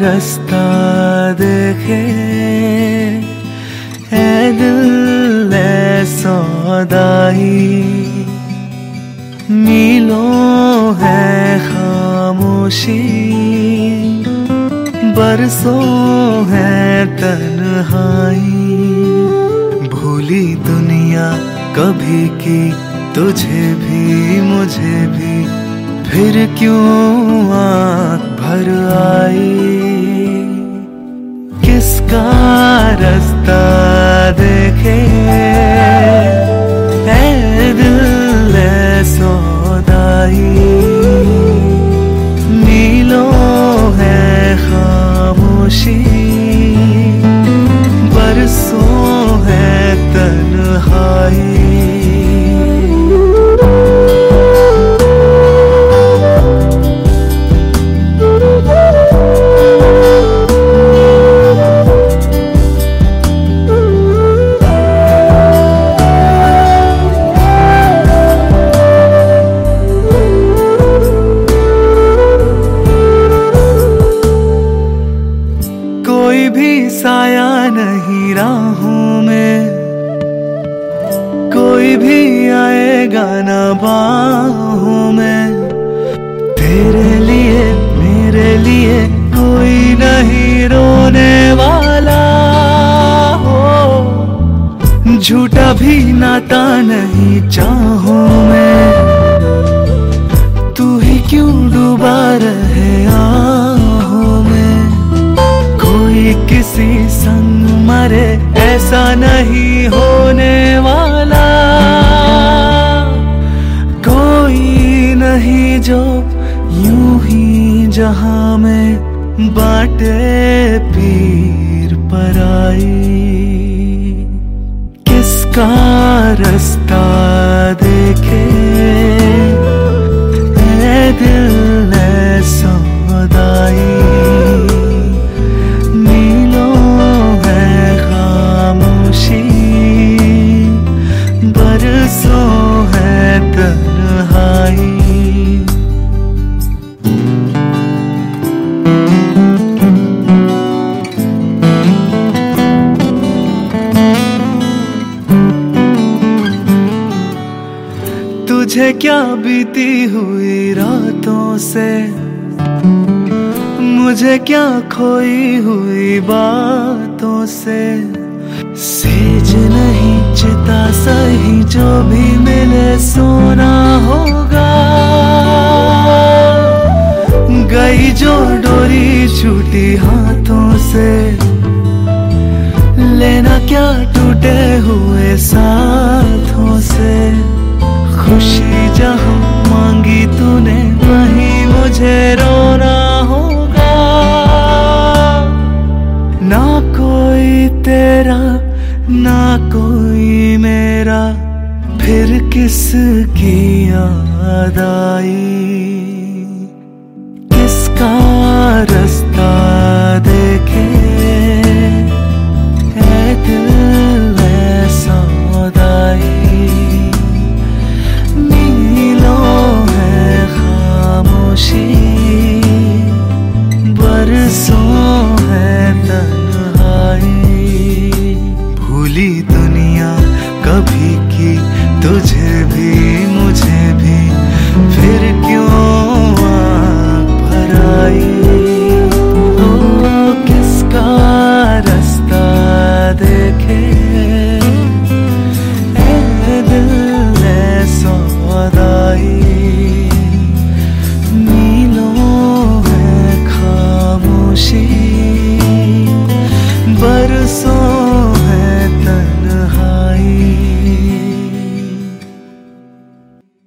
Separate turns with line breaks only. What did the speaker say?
रास्ता देखे? है दिल सौदाई। मीलों है खामोशी। बरसों है तन्हाई। भूली दुनिया कभी की, तुझे भी, मुझे भी। फिर क्यों आँख भर आई? किसका रास्ता देखे? साया नहीं राहों में। कोई भी आएगा ना बाहों में। तेरे लिए, मेरे लिए कोई नहीं रोने वाला। हो, झूठा भी नाता नहीं चाहूँ मैं। तू ही क्यों डूबा रहे जहाँ में बाटे पीर पराई किसका रास्ता तुझे क्या बीती हुई रातों से? मुझे क्या खोई हुई बातों से? सेज नहीं, चिता सही, जो भी मिले सोना होगा। गई जो डोरी छूटी हाथों से। लेना क्या टूटे हुए साथों से? खुशी जहाँ मांगी तूने, वहीं मुझे रोना होगा। ना कोई तेरा, ना कोई मेरा, फिर किसकी याद आई किसका रास्ता देखे कभी की तुझे भी।